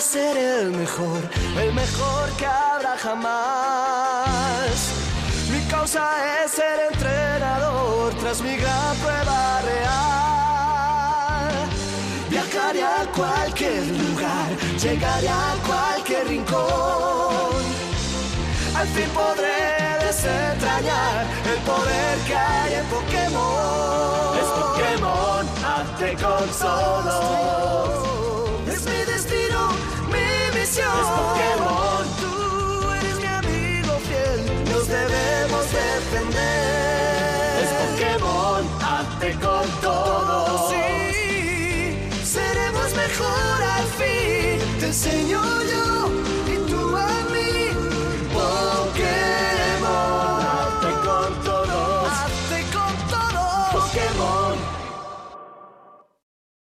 ser el mejor, el mejor que habrá jamás. Mi causa es ser entrenador tras mi gran prueba real. Viajaré a cualquier lugar, llegaré a cualquier rincón. Al fin podré desentrañar el poder que hay en Pokémon. Es Pokémon, hazte con todo. Nos debemos defender. Es Pokémon, hazte con todo. Sí, seremos mejor al fin. Te enseño